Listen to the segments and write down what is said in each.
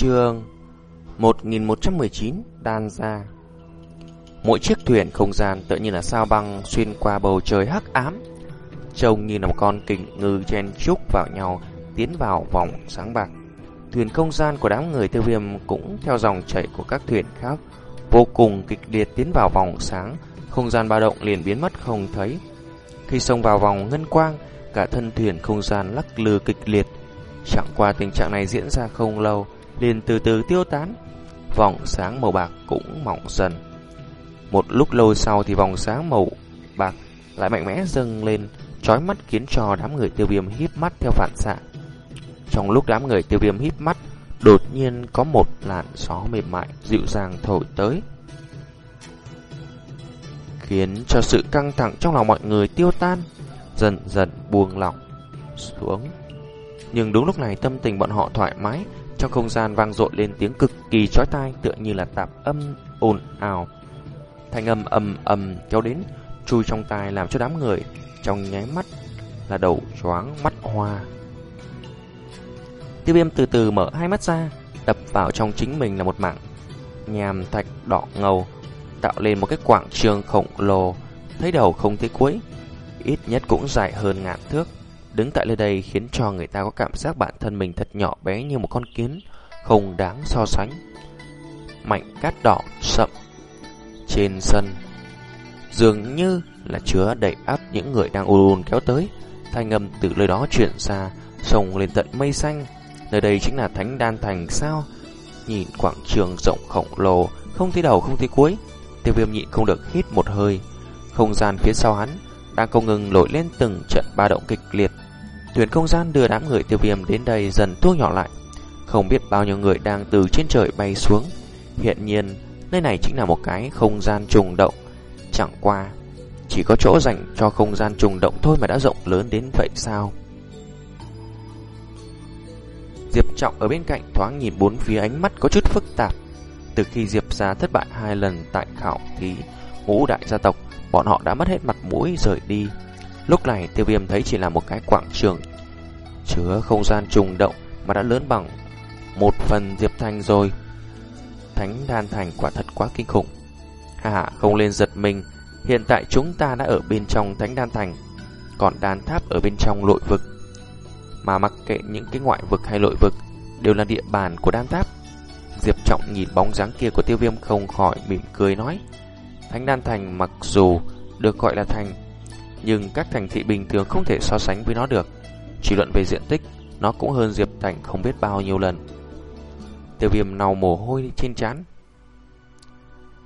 chương 1119 Đan ra Mỗi chiếc thuyền không gian tự như là sao băng xuyên qua bầu trời hắc ám, Trông như là một con kình ngư chen chúc vào nhau, Tiến vào vòng sáng bạc. Thuyền không gian của đám người tiêu viêm cũng theo dòng chảy của các thuyền khác, Vô cùng kịch liệt tiến vào vòng sáng. Không gian ba động liền biến mất không thấy. Khi xông vào vòng ngân quang, Cả thân thuyền không gian lắc lư kịch liệt. Chẳng qua tình trạng này diễn ra không lâu liền từ từ tiêu tán Vòng sáng màu bạc cũng mỏng dần Một lúc lâu sau thì vòng sáng màu bạc lại mạnh mẽ dâng lên chói mắt khiến cho đám người tiêu viêm híp mắt theo phản xạ. Trong lúc đám người tiêu viêm híp mắt, đột nhiên có một làn gió mềm mại dịu dàng thổi tới. Khiến cho sự căng thẳng trong lòng mọi người tiêu tan, dần dần buông lỏng xuống. Nhưng đúng lúc này tâm tình bọn họ thoải mái, trong không gian vang dội lên tiếng cực kỳ chói tai tựa như là tạp âm ồn ào. Thanh âm ầm ầm kéo đến, chui trong tai làm cho đám người trong nháy mắt là đầu choáng mắt hoa. Tiêu viêm từ từ mở hai mắt ra, đập vào trong chính mình là một mảng nhàm thạch đỏ ngầu, tạo lên một cái quảng trường khổng lồ, thấy đầu không thấy cuối, ít nhất cũng dài hơn ngàn thước. Đứng tại nơi đây khiến cho người ta có cảm giác bản thân mình thật nhỏ bé như một con kiến, không đáng so sánh. Mảnh cát đỏ sậm trên sân, dường như là chứa đầy áp những người đang ùn ùn kéo tới. Thanh âm từ nơi đó chuyển ra, sông lên tận mây xanh. Nơi đây chính là Thánh Đan Thành sao? Nhìn quảng trường rộng khổng lồ, không thấy đầu không thấy cuối. Tiêu viêm nhịn không được hít một hơi. Không gian phía sau hắn đang không ngừng nổi lên từng trận ba động kịch liệt. Thuyền không gian đưa đám người tiêu viêm đến đây dần thu nhỏ lại. Không biết bao nhiêu người đang từ trên trời bay xuống. Hiện nhiên, nơi này chính là một cái không gian trùng động. Chẳng qua, chỉ có chỗ dành cho không gian trùng động thôi mà đã rộng lớn đến vậy sao? Diệp Trọng ở bên cạnh thoáng nhìn bốn phía ánh mắt có chút phức tạp. Từ khi Diệp gia thất bại hai lần tại khảo thí ngũ đại gia tộc, bọn họ đã mất hết mặt mũi rời đi. Lúc này tiêu viêm thấy chỉ là một cái quảng trường chứa không gian trùng động mà đã lớn bằng một phần Diệp Thành rồi. Thánh đan thành quả thật quá kinh khủng. Hà không lên giật mình, hiện tại chúng ta đã ở bên trong thánh đan thành, còn đan tháp ở bên trong lội vực. Mà mặc kệ những cái ngoại vực hay lội vực, đều là địa bàn của đan tháp. Diệp Trọng nhìn bóng dáng kia của tiêu viêm không khỏi mỉm cười nói. Thánh đan thành mặc dù được gọi là thành, nhưng các thành thị bình thường không thể so sánh với nó được. Chỉ luận về diện tích, nó cũng hơn Diệp Thành không biết bao nhiêu lần. Tiêu viêm nào mồ hôi trên chán.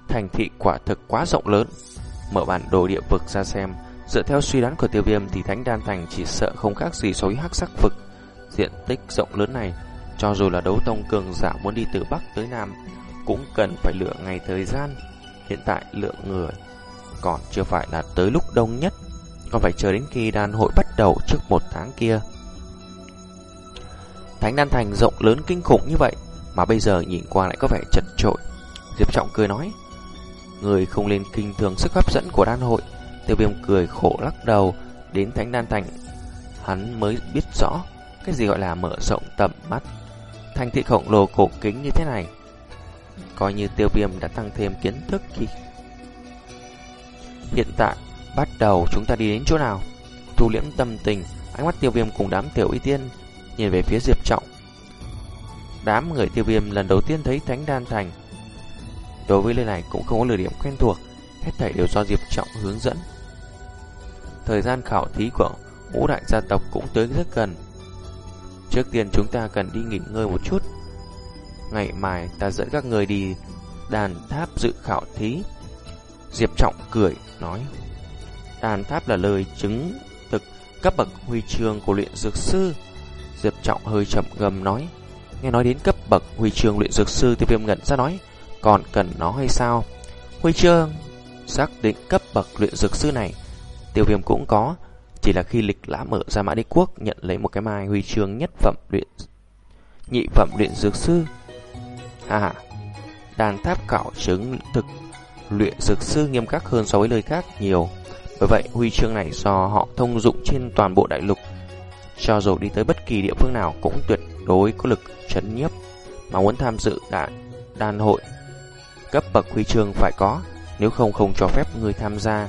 Thành thị quả thực quá rộng lớn. Mở bản đồ địa vực ra xem, dựa theo suy đoán của tiêu viêm thì Thánh Đan Thành chỉ sợ không khác gì Sói hắc sắc vực. Diện tích rộng lớn này, cho dù là đấu tông cường giả muốn đi từ Bắc tới Nam, cũng cần phải lựa ngày thời gian. Hiện tại lượng người còn chưa phải là tới lúc đông nhất, còn phải chờ đến khi đan hội bắt đầu trước một tháng kia. Thánh đan thành rộng lớn kinh khủng như vậy, mà bây giờ nhìn qua lại có vẻ chật trội. Diệp Trọng cười nói, người không lên kinh thường sức hấp dẫn của đan hội. Tiêu viêm cười khổ lắc đầu, đến thánh đan thành, hắn mới biết rõ cái gì gọi là mở rộng tầm mắt. Thành thị khổng lồ cổ kính như thế này, coi như tiêu viêm đã tăng thêm kiến thức khi Hiện tại, bắt đầu chúng ta đi đến chỗ nào? Thu liễm tâm tình, ánh mắt tiêu viêm cùng đám tiểu y tiên, nhìn về phía Diệp Trọng. Đám người tiêu viêm lần đầu tiên thấy Thánh Đan Thành. Đối với nơi này cũng không có lựa điểm quen thuộc, hết thảy đều do Diệp Trọng hướng dẫn. Thời gian khảo thí của ngũ đại gia tộc cũng tới rất gần. Trước tiên chúng ta cần đi nghỉ ngơi một chút. Ngày mai ta dẫn các người đi đàn tháp dự khảo thí. Diệp Trọng cười, nói Đàn tháp là lời chứng thực cấp bậc huy chương của luyện dược sư. Diệp Trọng hơi chậm gầm nói, Nghe nói đến cấp bậc huy chương luyện dược sư thì viêm ngẩn ra nói, Còn cần nó hay sao? Huy chương xác định cấp bậc luyện dược sư này, Tiêu viêm cũng có, Chỉ là khi lịch lã mở ra mã đế quốc Nhận lấy một cái mai huy chương nhất phẩm luyện, Nhị phẩm luyện dược sư À Đàn tháp cảo chứng thực luyện dược sư nghiêm khắc hơn so với lời khác nhiều. Bởi vậy, huy chương này do họ thông dụng trên toàn bộ đại lục. Cho dù đi tới bất kỳ địa phương nào cũng tuyệt đối có lực chấn nhiếp. mà muốn tham dự đại đàn hội. Cấp bậc huy chương phải có, nếu không không cho phép người tham gia.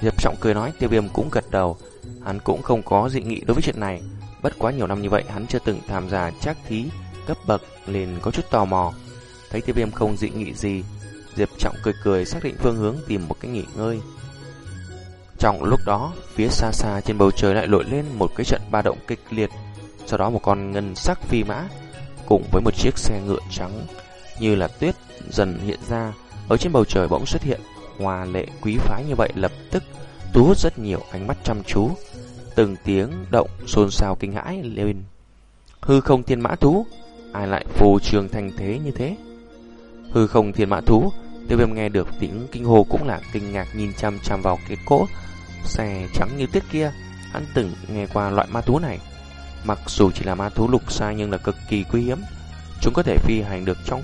Diệp Trọng cười nói, tiêu viêm cũng gật đầu. Hắn cũng không có dị nghị đối với chuyện này. Bất quá nhiều năm như vậy hắn chưa từng tham gia chắc thí cấp bậc liền có chút tò mò. Thấy tiêu viêm không dị nghị gì, Diệp Trọng cười cười xác định phương hướng tìm một cái nghỉ ngơi. Trong lúc đó, phía xa xa trên bầu trời lại lội lên một cái trận ba động kịch liệt. Sau đó một con ngân sắc phi mã cùng với một chiếc xe ngựa trắng như là tuyết dần hiện ra. Ở trên bầu trời bỗng xuất hiện hoa lệ quý phái như vậy lập tức thu hút rất nhiều ánh mắt chăm chú. Từng tiếng động xôn xao kinh hãi lên. Hư không thiên mã thú ai lại phù trường thành thế như thế? Hư không thiên mã thú tiêu viêm nghe được tiếng kinh hồ cũng là kinh ngạc nhìn chăm chăm vào cái cỗ xe trắng như tuyết kia hắn từng nghe qua loại ma thú này. Mặc dù chỉ là ma thú lục xa nhưng là cực kỳ quý hiếm. Chúng có thể phi hành được trong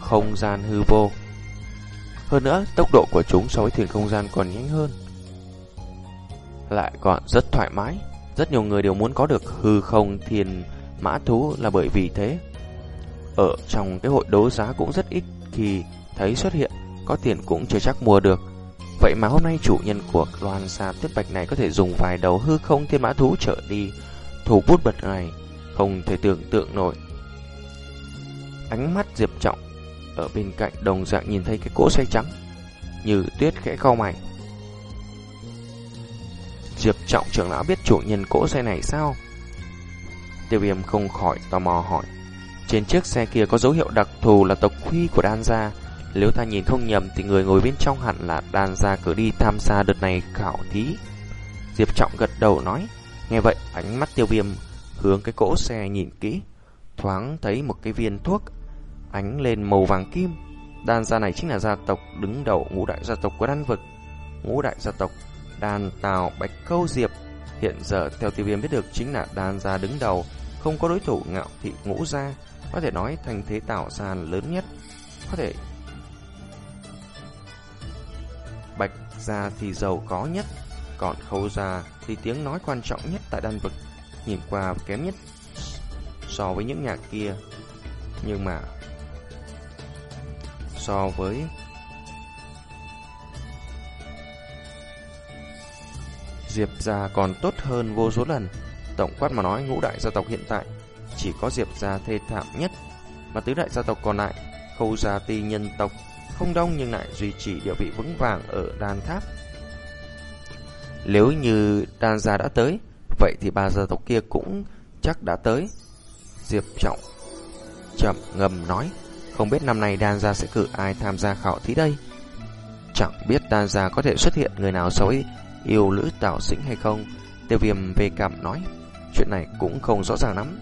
không gian hư vô. Hơn nữa tốc độ của chúng so với thuyền không gian còn nhanh hơn. Lại còn rất thoải mái. Rất nhiều người đều muốn có được hư không thiền mã thú là bởi vì thế. Ở trong cái hội đấu giá cũng rất ít khi thấy xuất hiện, có tiền cũng chưa chắc mua được. Vậy mà hôm nay chủ nhân của loan xa tuyết bạch này có thể dùng vài đầu hư không thiên mã thú trở đi, thủ bút bật này, không thể tưởng tượng nổi. Ánh mắt Diệp Trọng ở bên cạnh đồng dạng nhìn thấy cái cỗ xe trắng, như tuyết khẽ cau mày. Diệp Trọng trưởng lão biết chủ nhân cỗ xe này sao? Tiêu viêm không khỏi tò mò hỏi. Trên chiếc xe kia có dấu hiệu đặc thù là tộc huy của đan gia. Nếu ta nhìn không nhầm thì người ngồi bên trong hẳn là đàn gia cử đi tham gia đợt này khảo thí. Diệp Trọng gật đầu nói. Nghe vậy, ánh mắt tiêu viêm hướng cái cỗ xe nhìn kỹ. Thoáng thấy một cái viên thuốc ánh lên màu vàng kim. Đan gia này chính là gia tộc đứng đầu ngũ đại gia tộc của đan vực. Ngũ đại gia tộc đan tào bạch câu diệp. Hiện giờ theo tiêu viêm biết được chính là đan gia đứng đầu, không có đối thủ ngạo thị ngũ gia có thể nói thành thế tạo gia lớn nhất, có thể gia thì giàu có nhất, còn khâu gia thì tiếng nói quan trọng nhất tại đan vực, nhìn qua kém nhất so với những nhà kia. Nhưng mà so với Diệp gia còn tốt hơn vô số lần. Tổng quát mà nói ngũ đại gia tộc hiện tại chỉ có Diệp gia thê thảm nhất, mà tứ đại gia tộc còn lại, khâu gia ti nhân tộc, không đông nhưng lại duy trì địa vị vững vàng ở đan tháp. Nếu như đan gia đã tới, vậy thì ba gia tộc kia cũng chắc đã tới. Diệp Trọng chậm ngầm nói, không biết năm nay đan gia sẽ cử ai tham gia khảo thí đây. Chẳng biết đan gia có thể xuất hiện người nào xấu yêu lữ tảo sinh hay không. Tiêu viêm về cảm nói, chuyện này cũng không rõ ràng lắm.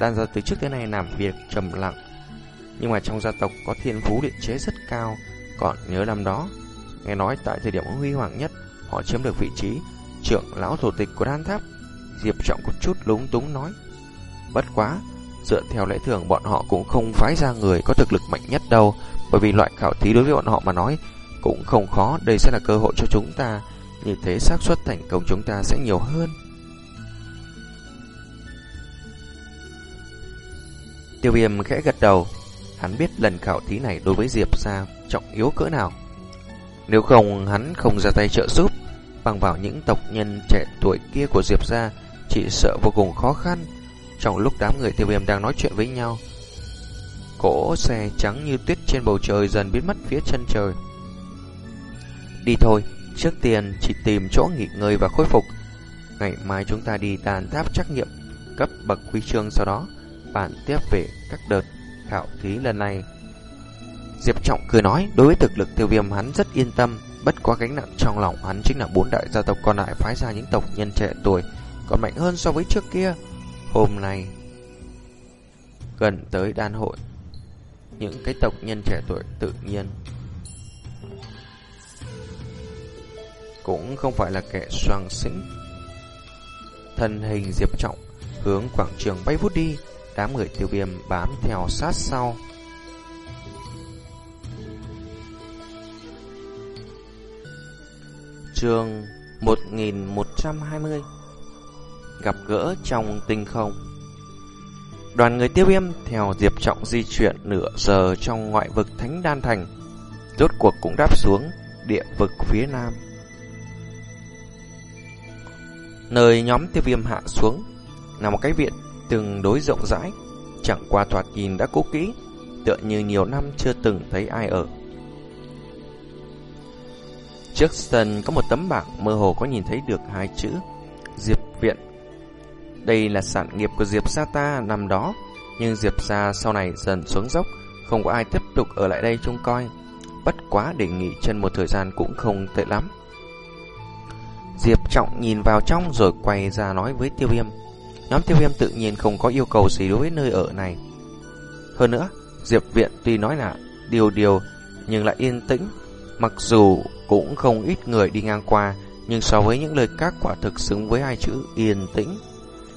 Đan gia từ trước tới nay làm việc trầm lặng nhưng mà trong gia tộc có thiên phú điện chế rất cao, Còn nhớ năm đó, Nghe nói tại thời điểm huy hoàng nhất, Họ chiếm được vị trí trưởng lão thủ tịch của đan tháp. Diệp Trọng một chút lúng túng nói, Bất quá, Dựa theo lẽ thường bọn họ cũng không phái ra người có thực lực mạnh nhất đâu, Bởi vì loại khảo thí đối với bọn họ mà nói Cũng không khó, Đây sẽ là cơ hội cho chúng ta. Như thế xác suất thành công chúng ta sẽ nhiều hơn. Tiêu viêm khẽ gật đầu. Hắn biết lần khảo thí này đối với Diệp gia trọng yếu cỡ nào. Nếu không hắn không ra tay trợ giúp. Bằng vào những tộc nhân trẻ tuổi kia của Diệp gia Chỉ sợ vô cùng khó khăn. Trong lúc đám người tiêu viêm đang nói chuyện với nhau Cỗ xe trắng như tuyết trên bầu trời dần biến mất phía chân trời. Đi thôi, trước tiên chỉ tìm chỗ nghỉ ngơi và khôi phục. Ngày mai chúng ta đi đàn tháp trắc nghiệm Cấp bậc huy chương sau đó. Bản tiếp về các đợt khảo thí lần này. Diệp Trọng cười nói, đối với thực lực tiêu viêm hắn rất yên tâm, bất quá gánh nặng trong lòng hắn chính là bốn đại gia tộc còn lại phái ra những tộc nhân trẻ tuổi, còn mạnh hơn so với trước kia. Hôm nay, gần tới đan hội, những cái tộc nhân trẻ tuổi tự nhiên cũng không phải là kẻ soàng xĩnh. Thân hình Diệp Trọng hướng quảng trường bay vút đi, Đám người tiêu viêm bám theo sát sau Trường 1120 Gặp gỡ trong tinh không Đoàn người tiêu viêm theo Diệp Trọng di chuyển nửa giờ trong ngoại vực Thánh Đan Thành. Rốt cuộc cũng đáp xuống địa vực phía nam. Nơi nhóm tiêu viêm hạ xuống là một cái viện tương đối rộng rãi, chẳng qua thoạt nhìn đã cố kỹ, tựa như nhiều năm chưa từng thấy ai ở. Trước sân có một tấm bảng mơ hồ có nhìn thấy được hai chữ Diệp Viện. Đây là sản nghiệp của Diệp Sa ta năm đó, nhưng Diệp Sa sau này dần xuống dốc, không có ai tiếp tục ở lại đây trông coi. Bất quá để nghỉ chân một thời gian cũng không tệ lắm. Diệp Trọng nhìn vào trong rồi quay ra nói với Tiêu Viêm. Nhóm Tiêu Viêm tự nhiên không có yêu cầu gì đối với nơi ở này. Hơn nữa, Diệp Viện tuy nói là điều điều nhưng lại yên tĩnh. Mặc dù cũng không ít người đi ngang qua, nhưng so với những lời các quả thực xứng với hai chữ yên tĩnh.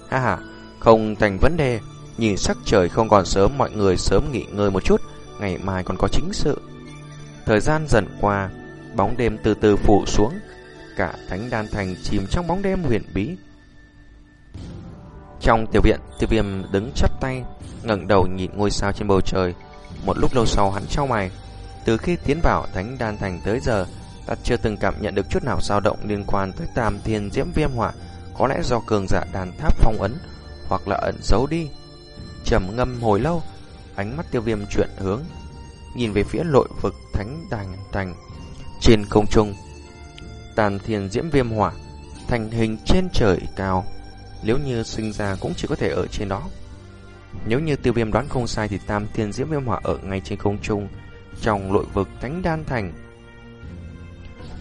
Ha ha, không thành vấn đề. Nhìn sắc trời không còn sớm mọi người sớm nghỉ ngơi một chút, ngày mai còn có chính sự. Thời gian dần qua, bóng đêm từ từ phủ xuống, cả thánh đan thành chìm trong bóng đêm huyền bí. Trong tiểu viện, tiêu viêm đứng chắp tay, ngẩng đầu nhìn ngôi sao trên bầu trời. Một lúc lâu sau hắn trao mày. Từ khi tiến vào thánh đan thành tới giờ, ta chưa từng cảm nhận được chút nào dao động liên quan tới tam thiên diễm viêm hỏa. Có lẽ do cường giả đàn tháp phong ấn, hoặc là ẩn giấu đi. trầm ngâm hồi lâu, ánh mắt tiêu viêm chuyển hướng, nhìn về phía lội vực thánh đàn thành. Trên không trung, tàn thiên diễm viêm hỏa thành hình trên trời cao. Nếu như sinh ra cũng chỉ có thể ở trên đó. Nếu như tiêu viêm đoán không sai thì tam thiên diễm viêm hỏa ở ngay trên không trung, trong lội vực thánh đan thành.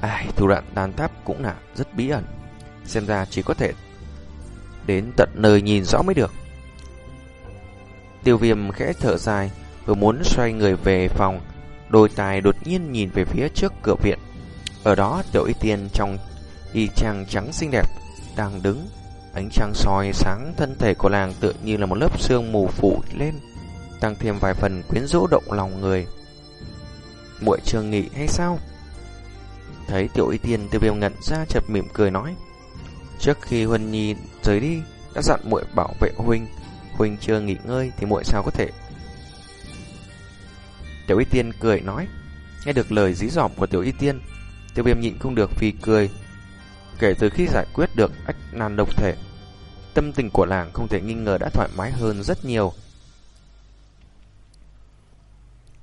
Ai, thủ đoạn đan tháp cũng là rất bí ẩn. Xem ra chỉ có thể đến tận nơi nhìn rõ mới được. Tiêu viêm khẽ thở dài, vừa muốn xoay người về phòng, đôi tài đột nhiên nhìn về phía trước cửa viện. Ở đó tiểu y tiên trong y trang trắng xinh đẹp đang đứng Ánh trăng soi sáng thân thể của nàng tựa như là một lớp sương mù phủ lên, tăng thêm vài phần quyến rũ động lòng người. Muội trường nghỉ hay sao? Thấy tiểu y tiên tiêu viêm ngẩn ra chợt mỉm cười nói. Trước khi Huân Nhi rời đi, đã dặn muội bảo vệ huynh. Huynh chưa nghỉ ngơi thì muội sao có thể? Tiểu y tiên cười nói. Nghe được lời dí dỏm của tiểu y tiên, tiêu viêm nhịn không được vì cười, Kể từ khi giải quyết được ách nan độc thể, tâm tình của làng không thể nghi ngờ đã thoải mái hơn rất nhiều.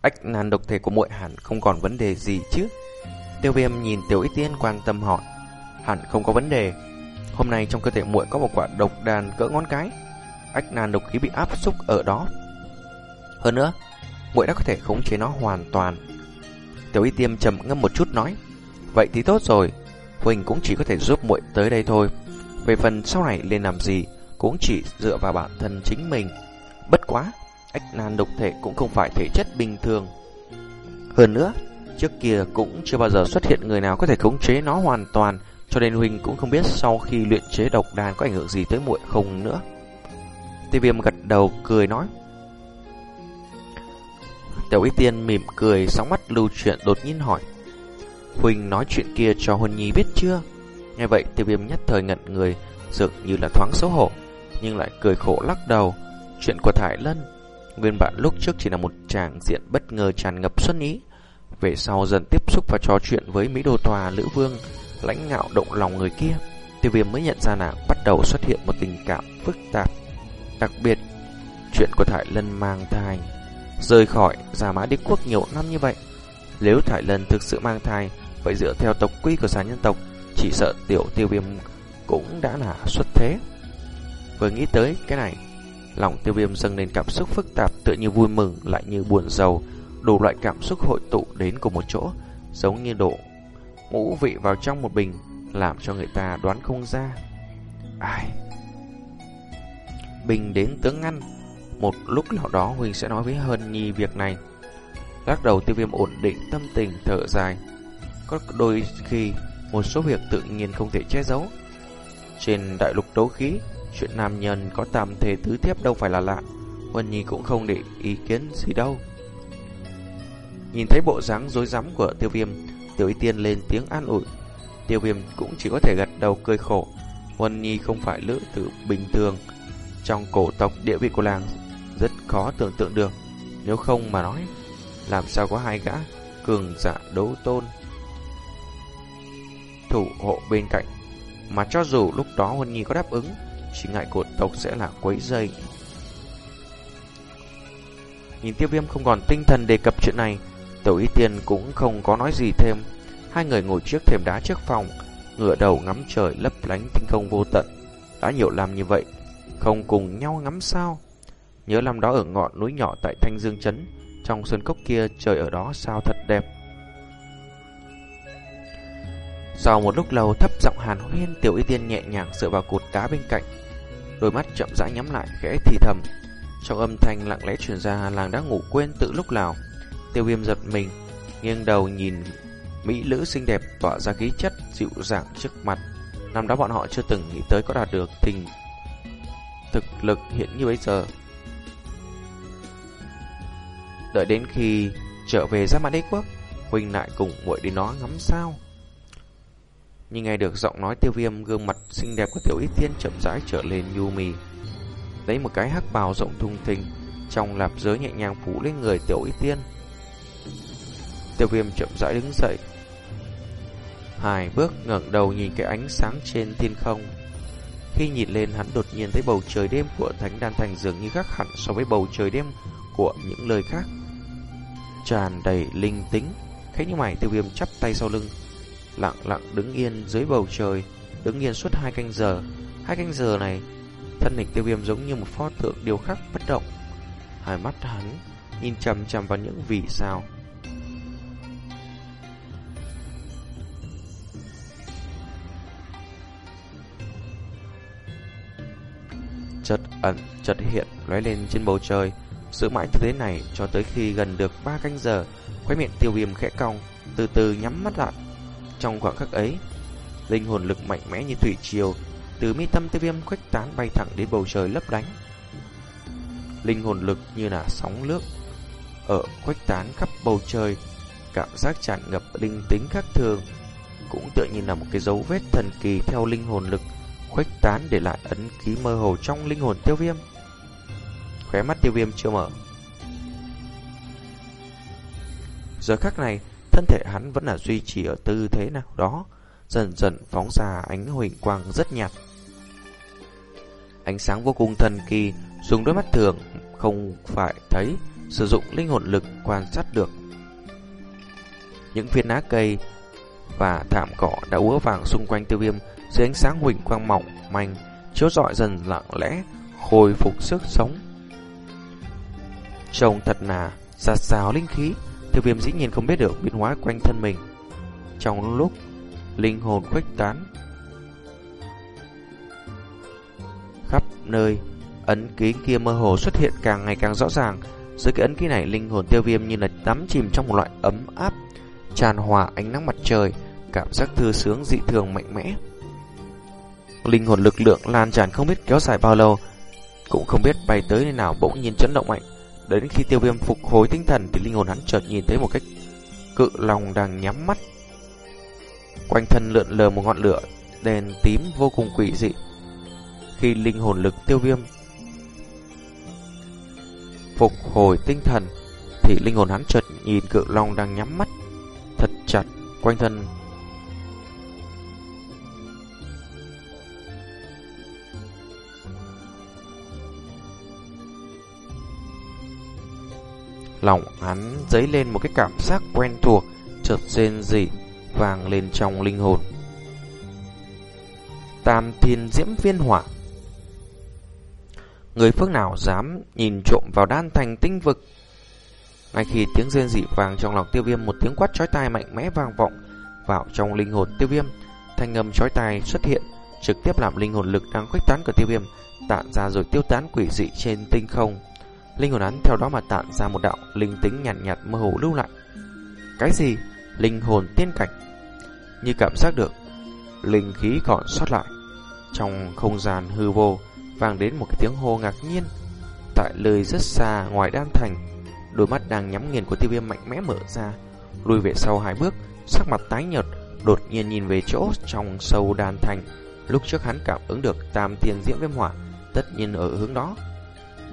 Ách nan độc thể của muội hẳn không còn vấn đề gì chứ? Tiêu viêm nhìn Tiểu Y Tiên quan tâm hỏi. Hẳn không có vấn đề. Hôm nay trong cơ thể muội có một quả độc đàn cỡ ngón cái. Ách nan độc khí bị áp xúc ở đó. Hơn nữa, muội đã có thể khống chế nó hoàn toàn. Tiểu Y Tiêm trầm ngâm một chút nói. Vậy thì tốt rồi, Huỳnh cũng chỉ có thể giúp muội tới đây thôi. Về phần sau này lên làm gì, cũng chỉ dựa vào bản thân chính mình. Bất quá, ách nan độc thể cũng không phải thể chất bình thường. Hơn nữa, trước kia cũng chưa bao giờ xuất hiện người nào có thể khống chế nó hoàn toàn, cho nên Huỳnh cũng không biết sau khi luyện chế độc đan có ảnh hưởng gì tới muội không nữa. Tiêu viêm gật đầu cười nói. Tiểu Y Tiên mỉm cười, sóng mắt lưu chuyện đột nhiên hỏi. Huynh nói chuyện kia cho Huân Nhi biết chưa? Nghe vậy tiêu viêm nhất thời ngẩn người, dường như là thoáng xấu hổ, nhưng lại cười khổ lắc đầu. Chuyện của Thải Lân, nguyên bản lúc trước chỉ là một tràng diện bất ngờ tràn ngập xuân ý. Về sau dần tiếp xúc và trò chuyện với Mỹ Đô Tòa Lữ Vương, lãnh ngạo động lòng người kia, tiêu viêm mới nhận ra nàng bắt đầu xuất hiện một tình cảm phức tạp. Đặc biệt, chuyện của Thải Lân mang thai, rời khỏi giả Mã Đế Quốc nhiều năm như vậy. Nếu Thải Lân thực sự mang thai, Vậy dựa theo tộc quy của xã nhân tộc, Chỉ sợ tiểu tiêu viêm cũng đã là xuất thế. Vừa nghĩ tới cái này, Lòng tiêu viêm dâng lên cảm xúc phức tạp, Tựa như vui mừng, lại như buồn giàu. Đủ loại cảm xúc hội tụ đến cùng một chỗ, Giống như đổ ngũ vị vào trong một bình, Làm cho người ta đoán không ra. Ai? Bình đến tướng ngăn Một lúc nào đó Huynh sẽ nói với Hân Nhi việc này. Lắc đầu tiêu viêm ổn định tâm tình, thở dài có đôi khi một số việc tự nhiên không thể che giấu. Trên đại lục đấu khí, chuyện nam nhân có tam thể tứ thiếp đâu phải là lạ. Huân Nhi cũng không để ý kiến gì đâu. Nhìn thấy bộ dáng rối rắm của tiêu viêm, tiểu y tiên lên tiếng an ủi. Tiêu viêm cũng chỉ có thể gật đầu cười khổ. Huân Nhi không phải lữ tử bình thường. Trong cổ tộc địa vị của làng, khó tưởng tượng được. Nếu không mà nói, làm sao có hai gã cường giả đấu tôn thủ hộ bên cạnh. Mà cho dù lúc đó Huân Nhi có đáp ứng, chỉ ngại cột tộc sẽ là quấy dây. Nhìn tiêu viêm không còn tinh thần đề cập chuyện này, Tiểu Y Tiên cũng không có nói gì thêm. Hai người ngồi trước thềm đá trước phòng, ngửa đầu ngắm trời lấp lánh tinh không vô tận. Đã nhiều làm như vậy, không cùng nhau ngắm sao. Nhớ năm đó ở ngọn núi nhỏ tại Thanh Dương Trấn, trong sơn cốc kia trời ở đó sao thật đẹp. Sau một lúc lâu thấp giọng hàn huyên, Tiểu Y Tiên nhẹ nhàng dựa vào cột đá bên cạnh. Đôi mắt chậm rãi nhắm lại, khẽ thì thầm. Trong âm thanh lặng lẽ truyền ra, làng đã ngủ quên từ lúc nào. Tiêu viêm giật mình, Nghiêng đầu nhìn Mỹ nữ xinh đẹp tỏa ra khí chất dịu dàng trước mặt. Năm đó bọn họ chưa từng nghĩ tới có đạt được tình thực lực hiện như bây giờ. Đợi đến khi trở về ra mặt đế quốc, Huynh lại cùng muội đi nó ngắm sao nhưng nghe được giọng nói tiêu viêm gương mặt xinh đẹp của tiểu y tiên chậm rãi trở lên nhu mì. Lấy một cái hắc bào rộng thùng thình, trong lạp giới nhẹ nhàng phủ lên người tiểu y tiên. Tiêu viêm chậm rãi đứng dậy. Hai bước ngẩng đầu nhìn cái ánh sáng trên thiên không. Khi nhìn lên hắn đột nhiên thấy bầu trời đêm của Thánh Đan Thành dường như khác hẳn so với bầu trời đêm của những lời khác. Tràn đầy linh tính, thế nhưng mày tiêu viêm chắp tay sau lưng, lặng lặng đứng yên dưới bầu trời, đứng yên suốt hai canh giờ. Hai canh giờ này, thân hình tiêu viêm giống như một pho tượng điều khắc bất động. Hai mắt hắn nhìn chằm chằm vào những vì sao. Chợt ẩn, chợt hiện lóe lên trên bầu trời. Sự mãi thế này cho tới khi gần được ba canh giờ, khóe miệng tiêu viêm khẽ cong, từ từ nhắm mắt lại. Trong khoảng khắc ấy, linh hồn lực mạnh mẽ như thủy triều từ mi tâm tiêu viêm khuếch tán bay thẳng đến bầu trời lấp lánh. Linh hồn lực như là sóng nước ở khuếch tán khắp bầu trời, cảm giác tràn ngập linh tính khác thường, cũng tựa như là một cái dấu vết thần kỳ theo linh hồn lực khuếch tán để lại ấn ký mơ hồ trong linh hồn tiêu viêm. Khóe mắt tiêu viêm chưa mở. Giờ khắc này, thân thể hắn vẫn là duy trì ở tư thế nào đó, dần dần phóng ra ánh huỳnh quang rất nhạt. Ánh sáng vô cùng thần kỳ, dùng đôi mắt thường không phải thấy, sử dụng linh hồn lực quan sát được. Những phiến lá cây và thảm cỏ đã úa vàng xung quanh tiêu viêm dưới ánh sáng huỳnh quang mỏng manh, chiếu rọi dần lặng lẽ, khôi phục sức sống. Trông thật là giạt rào linh khí, Tiêu viêm dĩ nhiên không biết được biến hóa quanh thân mình. Trong lúc linh hồn khuếch tán khắp nơi, ấn ký kia mơ hồ xuất hiện càng ngày càng rõ ràng. Dưới cái ấn ký này, linh hồn tiêu viêm như là tắm chìm trong một loại ấm áp, tràn hòa ánh nắng mặt trời, cảm giác thư sướng dị thường mạnh mẽ. Linh hồn lực lượng lan tràn không biết kéo dài bao lâu, cũng không biết bay tới nơi nào bỗng nhiên chấn động mạnh, Đến khi tiêu viêm phục hồi tinh thần thì linh hồn hắn chợt nhìn thấy một cách cự lòng đang nhắm mắt. Quanh thân lượn lờ một ngọn lửa đèn tím vô cùng quỷ dị. Khi linh hồn lực tiêu viêm phục hồi tinh thần thì linh hồn hắn chợt nhìn cự long đang nhắm mắt thật chặt quanh thân Lòng hắn dấy lên một cái cảm giác quen thuộc, chợt rên rỉ, vàng lên trong linh hồn. Tam thiên diễm viên hỏa. Người phương nào dám nhìn trộm vào đan thành tinh vực? Ngay khi tiếng rên rỉ vàng trong lòng tiêu viêm Một tiếng quát chói tai mạnh mẽ vang vọng Vào trong linh hồn tiêu viêm. Thanh âm chói tai xuất hiện Trực tiếp làm linh hồn lực đang khuếch tán của tiêu viêm Tản ra rồi tiêu tán quỷ dị trên tinh không. Linh hồn hắn theo đó mà tản ra một đạo linh tính nhàn nhạt, nhạt mơ hồ lưu lại. Cái gì? Linh hồn tiên cảnh. Như cảm giác được, linh khí còn sót lại. Trong không gian hư vô, vang đến một cái tiếng hô ngạc nhiên. Tại lời rất xa ngoài đan thành, đôi mắt đang nhắm nghiền của tiêu viêm mạnh mẽ mở ra, lùi về sau hai bước, sắc mặt tái nhợt, đột nhiên nhìn về chỗ trong sâu đan thành. Lúc trước hắn cảm ứng được tam thiên diễm viêm hỏa, tất nhiên ở hướng đó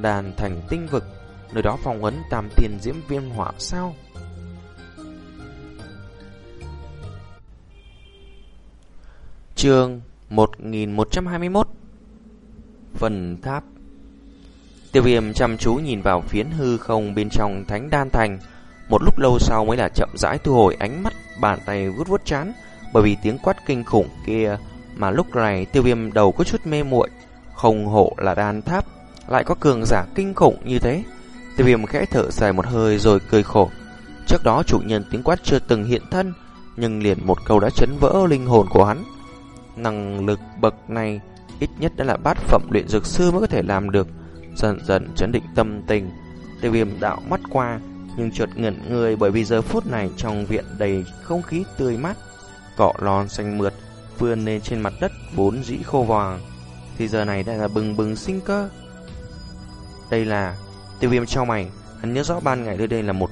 đàn thành tinh vực. Nơi đó phong ấn tam thiên diễm viên hỏa sao? Chương 1121 Phần tháp Tiêu viêm chăm chú nhìn vào phiến hư không bên trong thánh đan thành Một lúc lâu sau mới là chậm rãi thu hồi ánh mắt, Bàn tay vuốt vuốt chán, Bởi vì tiếng quát kinh khủng kia Mà lúc này tiêu viêm đầu có chút mê muội Không hộ là đan tháp lại có cường giả kinh khủng như thế. Tiêu viêm khẽ thở dài một hơi rồi cười khổ. Trước đó chủ nhân tiếng quát chưa từng hiện thân Nhưng liền một câu đã chấn vỡ linh hồn của hắn. Năng lực bậc này ít nhất đã là bát phẩm luyện dược sư mới có thể làm được. Dần dần chấn định tâm tình, tiêu viêm đạo mắt qua, nhưng chợt ngẩn người bởi vì giờ phút này trong viện đầy không khí tươi mát, cỏ lon xanh mượt vươn lên trên mặt đất bốn dĩ khô vàng, thì giờ này đã là bừng bừng sinh cơ. Đây là tiêu viêm cho mày, hắn nhớ rõ ban ngày nơi đây là một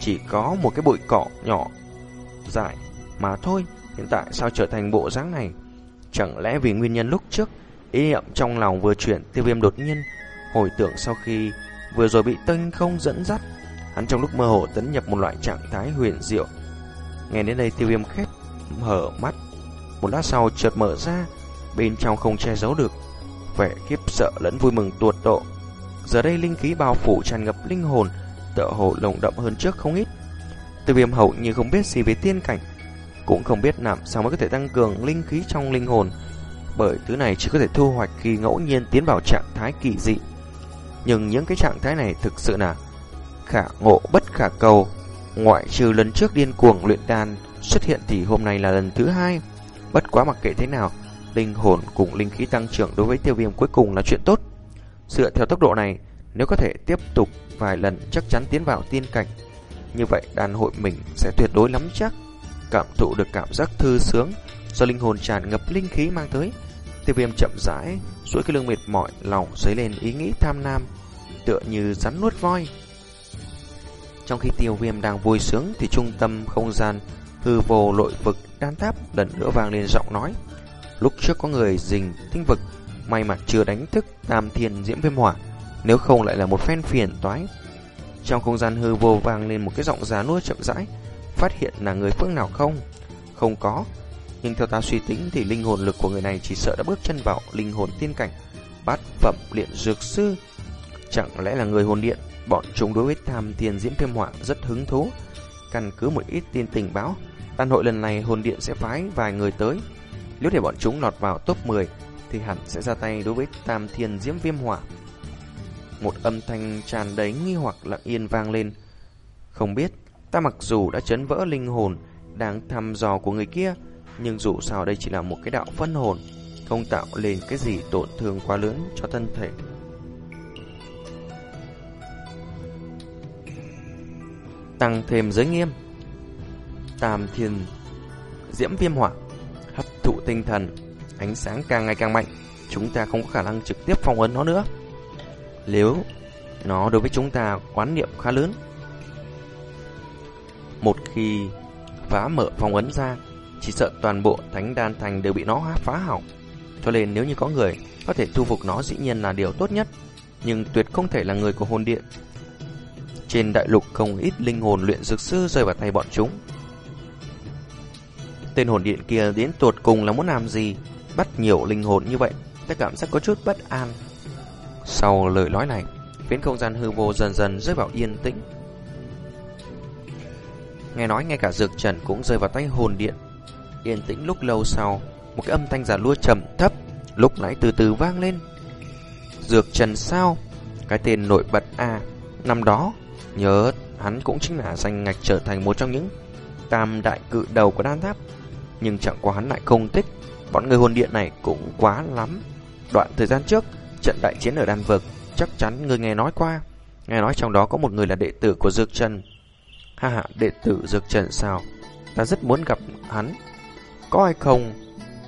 chỉ có một cái bụi cỏ nhỏ dại mà thôi. Hiện tại sao trở thành bộ dáng này? Chẳng lẽ vì nguyên nhân lúc trước, ý niệm trong lòng vừa chuyển tiêu viêm đột nhiên, hồi tưởng sau khi vừa rồi bị tinh không dẫn dắt, hắn trong lúc mơ hồ tấn nhập một loại trạng thái huyền diệu. Nghe đến đây tiêu viêm khép, hở mắt, một lát sau chợt mở ra, bên trong không che giấu được, vẻ khiếp sợ lẫn vui mừng tuột độ. Giờ đây linh khí bao phủ tràn ngập linh hồn, tựa hồ lồng đậm hơn trước không ít. từ viêm hậu như không biết gì về tiên cảnh, cũng không biết làm sao mới có thể tăng cường linh khí trong linh hồn Bởi thứ này chỉ có thể thu hoạch khi ngẫu nhiên tiến vào trạng thái kỳ dị Nhưng những cái trạng thái này thực sự là khả ngộ bất khả cầu Ngoại trừ lần trước điên cuồng luyện đan xuất hiện thì hôm nay là lần thứ hai Bất quá mặc kệ thế nào Linh hồn cùng linh khí tăng trưởng đối với tiêu viêm cuối cùng là chuyện tốt Dựa theo tốc độ này Nếu có thể tiếp tục vài lần chắc chắn tiến vào tiên cảnh Như vậy đàn hội mình sẽ tuyệt đối lắm chắc cảm thụ được cảm giác thư sướng do linh hồn tràn ngập linh khí mang tới. Tiêu viêm chậm rãi, duỗi cái lưng mệt mỏi, lòng dấy lên ý nghĩ tham nam, tựa như rắn nuốt voi. Trong khi tiêu viêm đang vui sướng thì trung tâm không gian hư vô lội vực đan tháp lần nữa vang lên giọng nói. Lúc trước có người dình tinh vực, may mà chưa đánh thức tam thiên diễm viêm hỏa, nếu không lại là một phen phiền toái. Trong không gian hư vô vang lên một cái giọng giá nuôi chậm rãi, phát hiện là người phương nào không? Không có. Nhưng theo ta suy tính thì linh hồn lực của người này chỉ sợ đã bước chân vào linh hồn tiên cảnh, bát phẩm luyện dược sư. Chẳng lẽ là người hồn điện? Bọn chúng đối với tham tiền diễm thêm họa rất hứng thú. Căn cứ một ít tin tình báo, tan hội lần này hồn điện sẽ phái vài người tới. Nếu để bọn chúng lọt vào top 10 thì hẳn sẽ ra tay đối với tam thiên diễm viêm hỏa. Một âm thanh tràn đầy nghi hoặc lặng yên vang lên. Không biết Ta mặc dù đã chấn vỡ linh hồn đang thăm dò của người kia, nhưng dù sao đây chỉ là một cái đạo phân hồn, không tạo lên cái gì tổn thương quá lớn cho thân thể. Tăng thêm giới nghiêm Tam thiên Diễm viêm hỏa tinh thần Ánh sáng càng ngày càng mạnh Chúng ta không có khả năng trực tiếp phong ấn nó nữa Nếu Nó đối với chúng ta quán niệm khá lớn một khi phá mở phong ấn ra, chỉ sợ toàn bộ thánh đan thành đều bị nó phá hỏng. Cho nên nếu như có người có thể thu phục nó dĩ nhiên là điều tốt nhất, nhưng tuyệt không thể là người của hồn điện. Trên đại lục không ít linh hồn luyện dược sư rơi vào tay bọn chúng. Tên hồn điện kia đến tuột cùng là muốn làm gì? Bắt nhiều linh hồn như vậy, ta cảm giác có chút bất an. Sau lời nói này, phiến không gian hư vô dần dần rơi vào yên tĩnh. Nghe nói ngay cả dược trần cũng rơi vào tay hồn điện Yên tĩnh lúc lâu sau Một cái âm thanh giả lua trầm thấp Lúc nãy từ từ vang lên Dược trần sao Cái tên nổi bật A Năm đó Nhớ hắn cũng chính là danh ngạch trở thành một trong những Tam đại cự đầu của đan tháp nhưng chẳng qua hắn lại không thích Bọn người hồn điện này cũng quá lắm Đoạn thời gian trước Trận đại chiến ở đan vực Chắc chắn người nghe nói qua Nghe nói trong đó có một người là đệ tử của Dược Trần Ha ha, đệ tử Dược Trần sao? Ta rất muốn gặp hắn. Có hay không?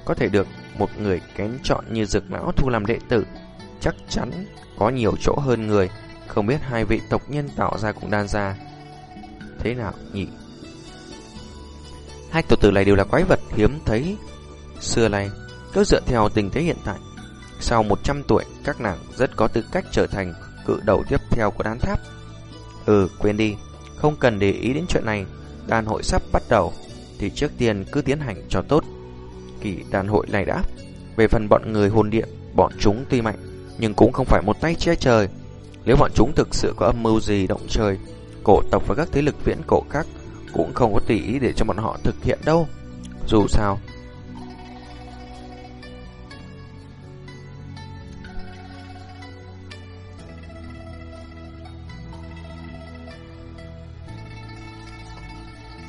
Có thể được một người kén chọn như Dược Lão thu làm đệ tử. Chắc chắn có nhiều chỗ hơn người. Không biết hai vị tộc nhân tạo ra cũng đan ra. Thế nào nhỉ? Hai tổ tử này đều là quái vật hiếm thấy. Xưa này, cứ dựa theo tình thế hiện tại. Sau 100 tuổi, các nàng rất có tư cách trở thành cự đầu tiếp theo của đan tháp. Ừ, quên đi, không cần để ý đến chuyện này. Đàn hội sắp bắt đầu, thì trước tiên cứ tiến hành cho tốt. Kỳ đàn hội này đã. Về phần bọn người hồn điện, bọn chúng tuy mạnh, nhưng cũng không phải một tay che trời. Nếu bọn chúng thực sự có âm mưu gì động trời, cổ tộc và các thế lực viễn cổ khác cũng không có tùy ý để cho bọn họ thực hiện đâu. Dù sao,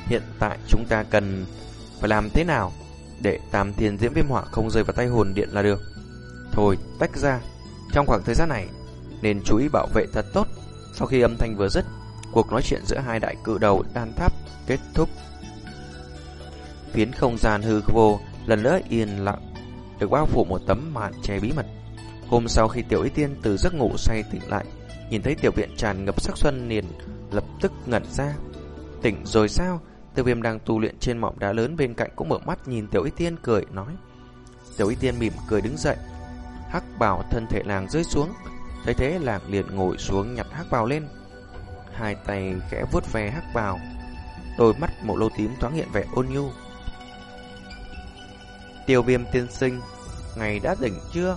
Hiện tại chúng ta cần phải làm thế nào để tam thiên diễm viêm họa không rơi vào tay hồn điện là được. Thôi, tách ra. Trong khoảng thời gian này, nên chú ý bảo vệ thật tốt. Sau khi âm thanh vừa dứt, cuộc nói chuyện giữa hai đại cự đầu đan tháp kết thúc. Phiến không gian hư vô lần nữa yên lặng, được bao phủ một tấm màn che bí mật. Hôm sau khi Tiểu Y Tiên từ giấc ngủ say tỉnh lại, nhìn thấy tiểu viện tràn ngập sắc xuân liền lập tức ngẩn ra. Tỉnh rồi sao? Tiêu viêm đang tu luyện trên mỏm đá lớn bên cạnh cũng mở mắt nhìn Tiểu Y Tiên cười nói. Tiểu Y Tiên mỉm cười đứng dậy. Hắc bào thân thể làng rơi xuống. Thấy thế làng liền ngồi xuống nhặt hắc bào lên. Hai tay khẽ vuốt ve hắc bào. Đôi mắt màu lô tím thoáng hiện vẻ ôn nhu. Tiêu viêm tiên sinh, ngày đã tỉnh chưa?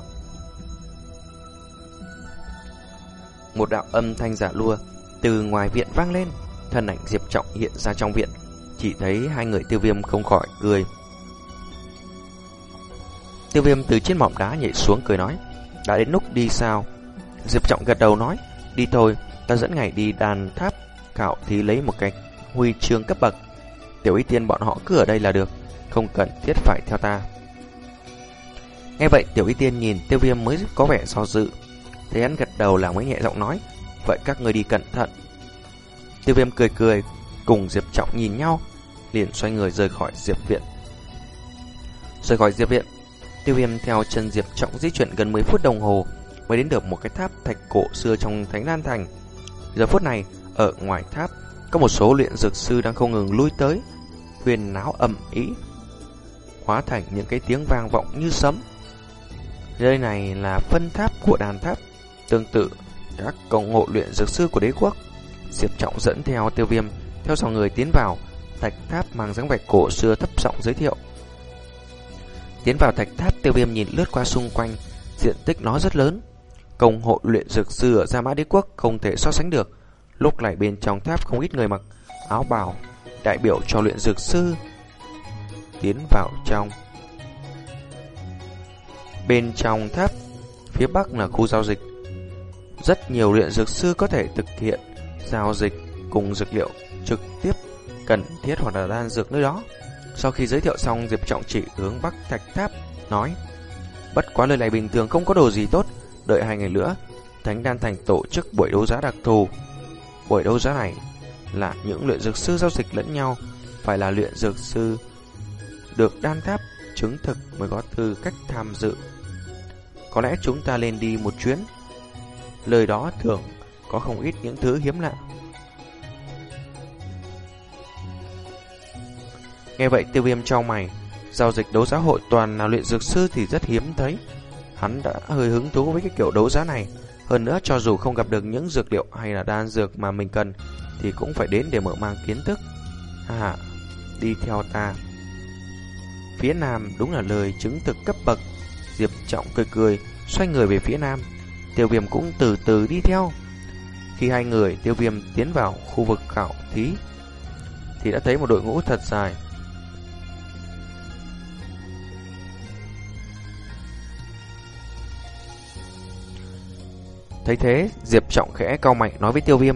Một đạo âm thanh giả lua từ ngoài viện vang lên. Thân ảnh Diệp Trọng hiện ra trong viện chỉ thấy hai người tiêu viêm không khỏi cười. Tiêu viêm từ trên mỏm đá nhảy xuống cười nói, đã đến lúc đi sao? Diệp Trọng gật đầu nói, đi thôi, ta dẫn ngài đi đàn tháp, cạo thì lấy một cái huy chương cấp bậc. Tiểu y tiên bọn họ cứ ở đây là được, không cần thiết phải theo ta. Nghe vậy tiểu y tiên nhìn tiêu viêm mới có vẻ so dự. Thấy hắn gật đầu là mới nhẹ giọng nói, vậy các người đi cẩn thận. Tiêu viêm cười cười, cùng Diệp Trọng nhìn nhau, liền xoay người rời khỏi Diệp Viện. Rời khỏi Diệp Viện, tiêu viêm theo chân Diệp Trọng di chuyển gần 10 phút đồng hồ mới đến được một cái tháp thạch cổ xưa trong Thánh Lan Thành. Giờ phút này, ở ngoài tháp, có một số luyện dược sư đang không ngừng lui tới, huyền náo ầm ý, hóa thành những cái tiếng vang vọng như sấm. Nơi này là phân tháp của đàn tháp, tương tự các công hộ luyện dược sư của đế quốc. Diệp Trọng dẫn theo tiêu viêm, theo dòng người tiến vào, thạch tháp mang dáng vẻ cổ xưa thấp giọng giới thiệu. Tiến vào thạch tháp, tiêu viêm nhìn lướt qua xung quanh, diện tích nó rất lớn. Công hội luyện dược sư ở Gia Mã Đế Quốc không thể so sánh được. Lúc này bên trong tháp không ít người mặc áo bào, đại biểu cho luyện dược sư. Tiến vào trong. Bên trong tháp, phía bắc là khu giao dịch. Rất nhiều luyện dược sư có thể thực hiện giao dịch cùng dược liệu trực tiếp cần thiết hoặc là đan dược nơi đó. Sau khi giới thiệu xong, Diệp Trọng chỉ hướng Bắc Thạch Tháp, nói Bất quá lời này bình thường không có đồ gì tốt, đợi hai ngày nữa, Thánh Đan Thành tổ chức buổi đấu giá đặc thù. Buổi đấu giá này là những luyện dược sư giao dịch lẫn nhau, phải là luyện dược sư được đan tháp chứng thực mới có tư cách tham dự. Có lẽ chúng ta lên đi một chuyến. Lời đó thường có không ít những thứ hiếm lạ. Nghe vậy tiêu viêm trao mày, giao dịch đấu giá hội toàn là luyện dược sư thì rất hiếm thấy. Hắn đã hơi hứng thú với cái kiểu đấu giá này. Hơn nữa cho dù không gặp được những dược liệu hay là đan dược mà mình cần thì cũng phải đến để mở mang kiến thức. À, đi theo ta. Phía nam đúng là lời chứng thực cấp bậc. Diệp Trọng cười cười, xoay người về phía nam. Tiêu viêm cũng từ từ đi theo. Khi hai người tiêu viêm tiến vào khu vực khảo thí, thì đã thấy một đội ngũ thật dài Thấy thế, Diệp Trọng khẽ cao mạnh nói với tiêu viêm.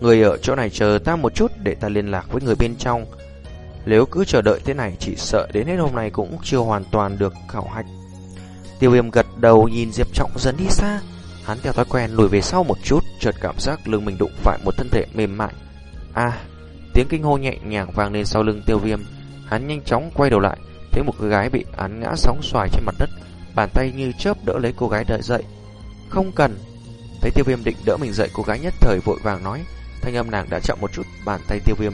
Người ở chỗ này chờ ta một chút để ta liên lạc với người bên trong. Nếu cứ chờ đợi thế này chỉ sợ đến hết hôm nay cũng chưa hoàn toàn được khảo hạch. Tiêu viêm gật đầu nhìn Diệp Trọng dần đi xa. Hắn theo thói quen lùi về sau một chút, chợt cảm giác lưng mình đụng phải một thân thể mềm mại. À, tiếng kinh hô nhẹ nhàng vang lên sau lưng tiêu viêm. Hắn nhanh chóng quay đầu lại, thấy một cô gái bị án ngã sóng xoài trên mặt đất. Bàn tay như chớp đỡ lấy cô gái đợi dậy. Không cần, Thấy tiêu viêm định đỡ mình dậy cô gái nhất thời vội vàng nói Thanh âm nàng đã chậm một chút Bàn tay tiêu viêm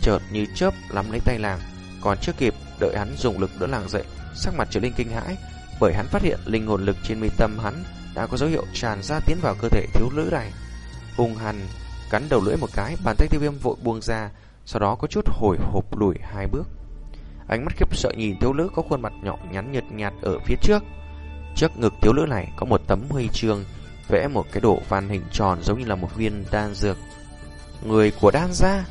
chợt như chớp nắm lấy tay nàng Còn chưa kịp đợi hắn dùng lực đỡ nàng dậy Sắc mặt trở lên kinh hãi Bởi hắn phát hiện linh hồn lực trên mi tâm hắn Đã có dấu hiệu tràn ra tiến vào cơ thể thiếu nữ này. Hùng hằn cắn đầu lưỡi một cái, bàn tay tiêu viêm vội buông ra, sau đó có chút hồi hộp lùi hai bước. Ánh mắt khiếp sợ nhìn thiếu nữ có khuôn mặt nhỏ nhắn nhợt nhạt ở phía trước. Trước ngực thiếu nữ này có một tấm huy chương vẽ một cái đổ văn hình tròn giống như là một viên đan dược. Người của đan gia